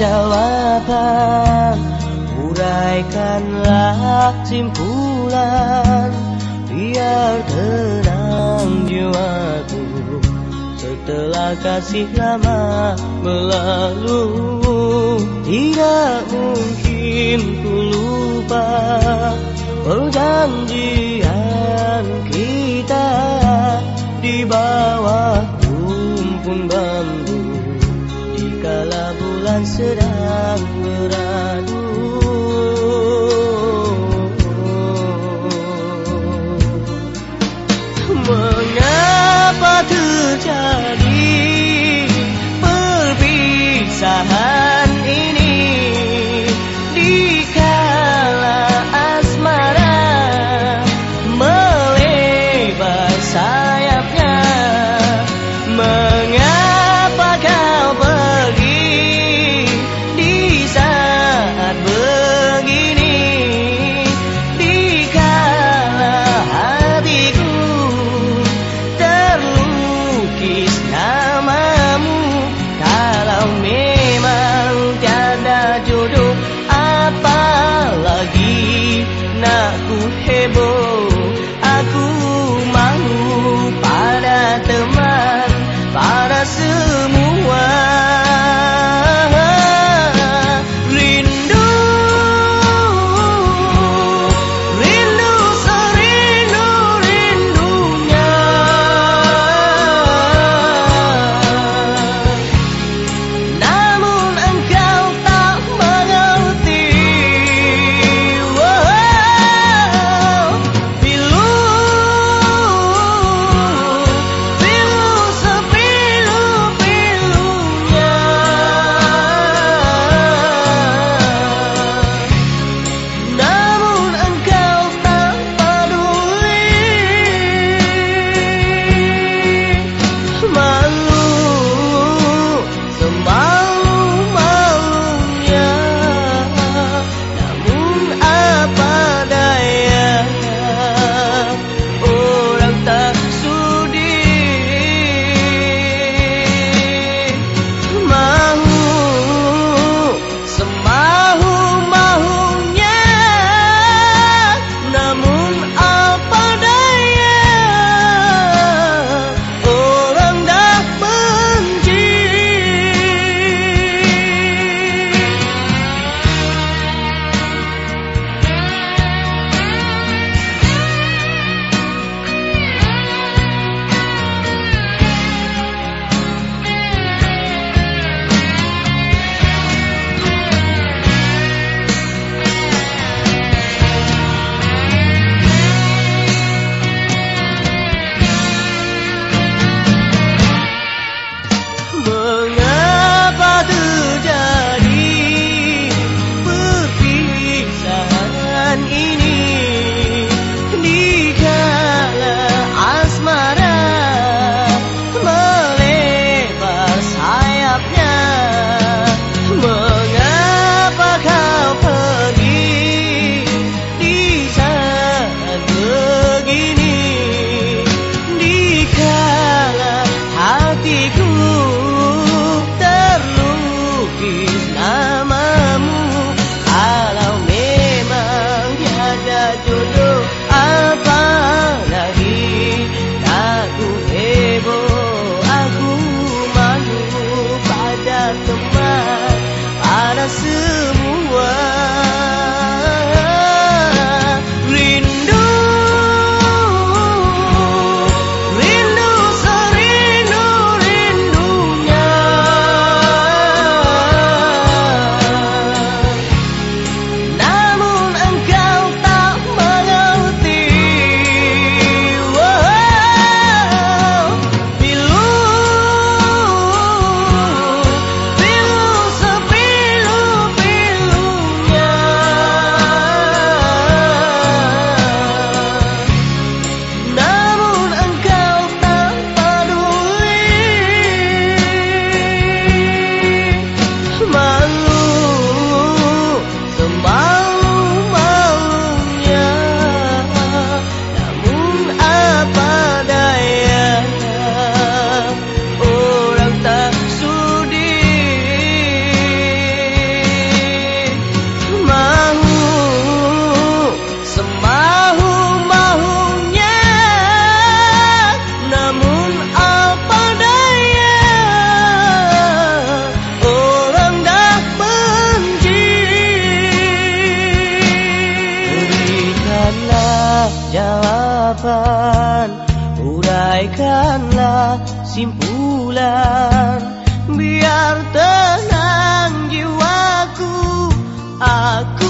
Jawaban. Uraikanlah simpulan Biar tenang jiwaku. Setelah kasih lama berlalu Tidak mungkin ku lupa. Perjanjian bulan sedang beradu Sampaikanlah simpulan Biar tenang jiwaku Aku